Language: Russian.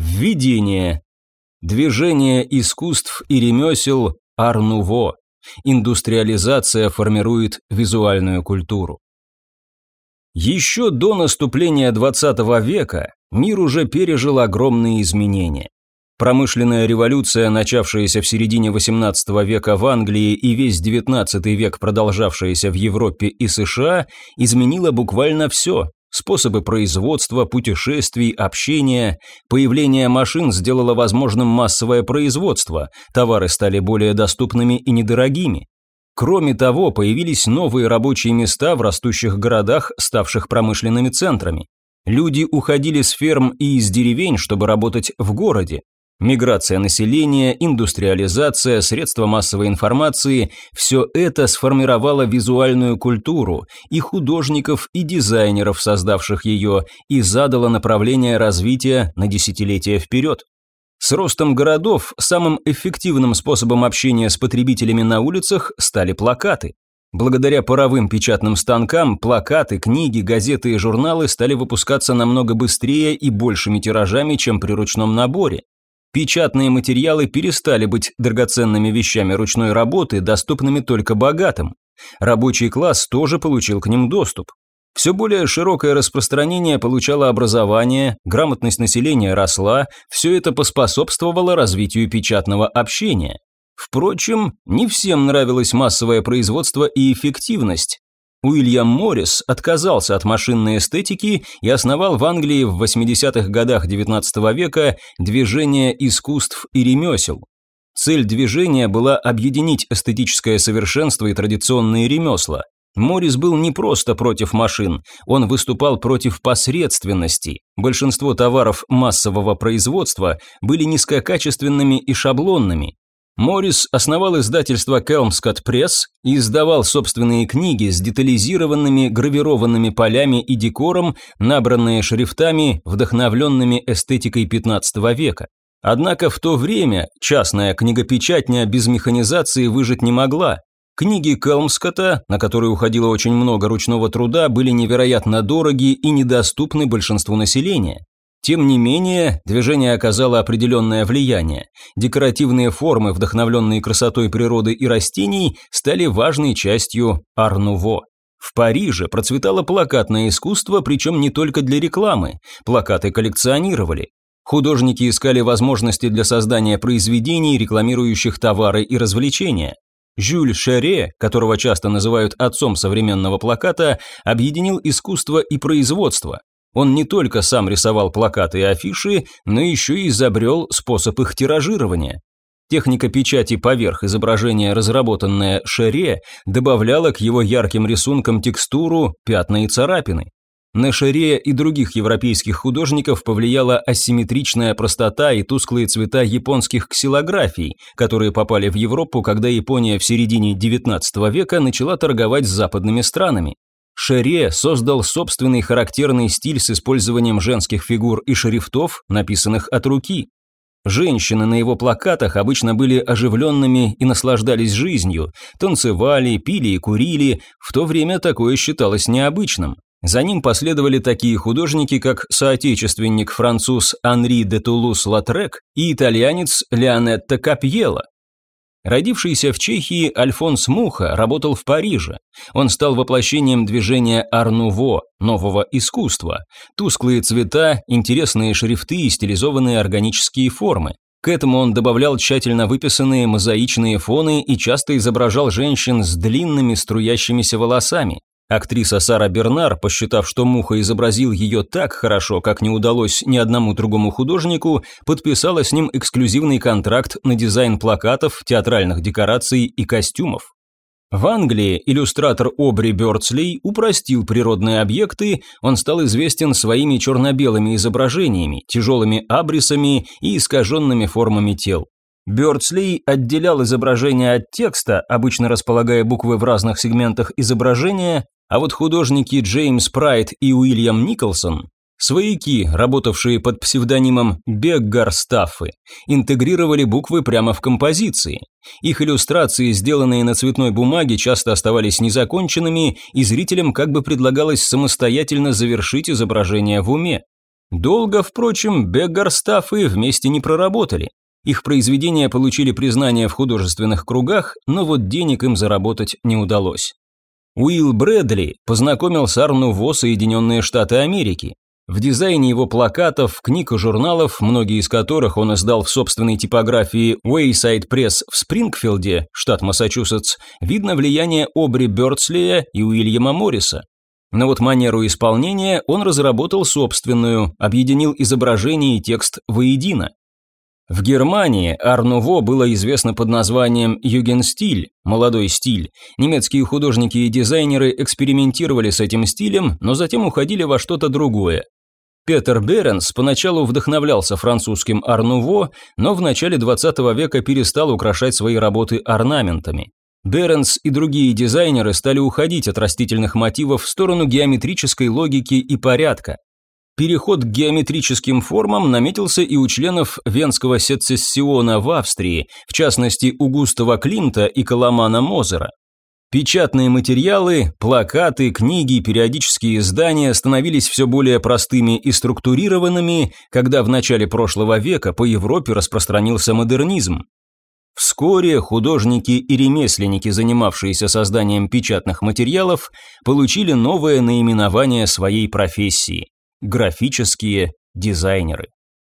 Введение. Движение искусств и ремесел Арнуво. Индустриализация формирует визуальную культуру. Еще до наступления 20 века мир уже пережил огромные изменения. Промышленная революция, начавшаяся в середине XVIII века в Англии и весь XIX век продолжавшаяся в Европе и США, изменила буквально все. Способы производства, путешествий, общения, появление машин сделало возможным массовое производство, товары стали более доступными и недорогими. Кроме того, появились новые рабочие места в растущих городах, ставших промышленными центрами. Люди уходили с ферм и из деревень, чтобы работать в городе. Миграция населения, индустриализация, средства массовой информации – все это сформировало визуальную культуру и художников, и дизайнеров, создавших ее, и задало направление развития на десятилетия вперед. С ростом городов самым эффективным способом общения с потребителями на улицах стали плакаты. Благодаря паровым печатным станкам плакаты, книги, газеты и журналы стали выпускаться намного быстрее и большими тиражами, чем при ручном наборе. Печатные материалы перестали быть драгоценными вещами ручной работы, доступными только богатым. Рабочий класс тоже получил к ним доступ. Все более широкое распространение получало образование, грамотность населения росла, все это поспособствовало развитию печатного общения. Впрочем, не всем нравилось массовое производство и эффективность. Уильям Моррис отказался от машинной эстетики и основал в Англии в 80-х годах XIX века движение искусств и ремесел. Цель движения была объединить эстетическое совершенство и традиционные ремесла. Моррис был не просто против машин, он выступал против посредственности. Большинство товаров массового производства были низкокачественными и шаблонными, Моррис основал издательство Kelmscott Press и издавал собственные книги с детализированными гравированными полями и декором, набранные шрифтами, вдохновленными эстетикой 15 века. Однако в то время частная книгопечатня без механизации выжить не могла. Книги Келмскота, на которые уходило очень много ручного труда, были невероятно дороги и недоступны большинству населения. Тем не менее, движение оказало определенное влияние. Декоративные формы, вдохновленные красотой природы и растений, стали важной частью Арнуво. В Париже процветало плакатное искусство, причем не только для рекламы. Плакаты коллекционировали. Художники искали возможности для создания произведений, рекламирующих товары и развлечения. Жюль Шере, которого часто называют отцом современного плаката, объединил искусство и производство. Он не только сам рисовал плакаты и афиши, но еще и изобрел способ их тиражирования. Техника печати поверх изображения, разработанная Шере, добавляла к его ярким рисункам текстуру, пятна и царапины. На Шере и других европейских художников повлияла асимметричная простота и тусклые цвета японских ксилографий, которые попали в Европу, когда Япония в середине XIX века начала торговать с западными странами. Шере создал собственный характерный стиль с использованием женских фигур и шрифтов, написанных от руки. Женщины на его плакатах обычно были оживленными и наслаждались жизнью, танцевали, пили и курили, в то время такое считалось необычным. За ним последовали такие художники, как соотечественник-француз Анри де Тулус-Латрек и итальянец Леонетто Капьело. Родившийся в Чехии Альфонс Муха работал в Париже. Он стал воплощением движения Арнуво, нового искусства. Тусклые цвета, интересные шрифты и стилизованные органические формы. К этому он добавлял тщательно выписанные мозаичные фоны и часто изображал женщин с длинными струящимися волосами. Актриса Сара Бернар, посчитав, что Муха изобразил ее так хорошо, как не удалось ни одному другому художнику, подписала с ним эксклюзивный контракт на дизайн плакатов, театральных декораций и костюмов. В Англии иллюстратор Обри Бёрдслей упростил природные объекты, он стал известен своими черно-белыми изображениями, тяжелыми абрисами и искаженными формами тел. Бёрдсли отделял изображение от текста, обычно располагая буквы в разных сегментах изображения, а вот художники Джеймс Прайд и Уильям Николсон, свояки, работавшие под псевдонимом Беггар Стаффы, интегрировали буквы прямо в композиции. Их иллюстрации, сделанные на цветной бумаге, часто оставались незаконченными, и зрителям как бы предлагалось самостоятельно завершить изображение в уме. Долго, впрочем, Беггарстаф и вместе не проработали. Их произведения получили признание в художественных кругах, но вот денег им заработать не удалось. Уилл Брэдли познакомил с Арнуво Соединенные Штаты Америки. В дизайне его плакатов, книг и журналов, многие из которых он издал в собственной типографии Wayside Press в Спрингфилде, штат Массачусетс, видно влияние Обри Бёрдслея и Уильяма Морриса. Но вот манеру исполнения он разработал собственную, объединил изображение и текст воедино. В Германии Арнуво было известно под названием Югенстиль, молодой стиль. Немецкие художники и дизайнеры экспериментировали с этим стилем, но затем уходили во что-то другое. Петер Беренс поначалу вдохновлялся французским арнуво, но в начале 20 века перестал украшать свои работы орнаментами. Беренс и другие дизайнеры стали уходить от растительных мотивов в сторону геометрической логики и порядка. Переход к геометрическим формам наметился и у членов Венского сецессиона в Австрии, в частности у Густава Климта и Коломана Мозера. Печатные материалы, плакаты, книги, периодические издания становились все более простыми и структурированными, когда в начале прошлого века по Европе распространился модернизм. Вскоре художники и ремесленники, занимавшиеся созданием печатных материалов, получили новое наименование своей профессии – графические дизайнеры.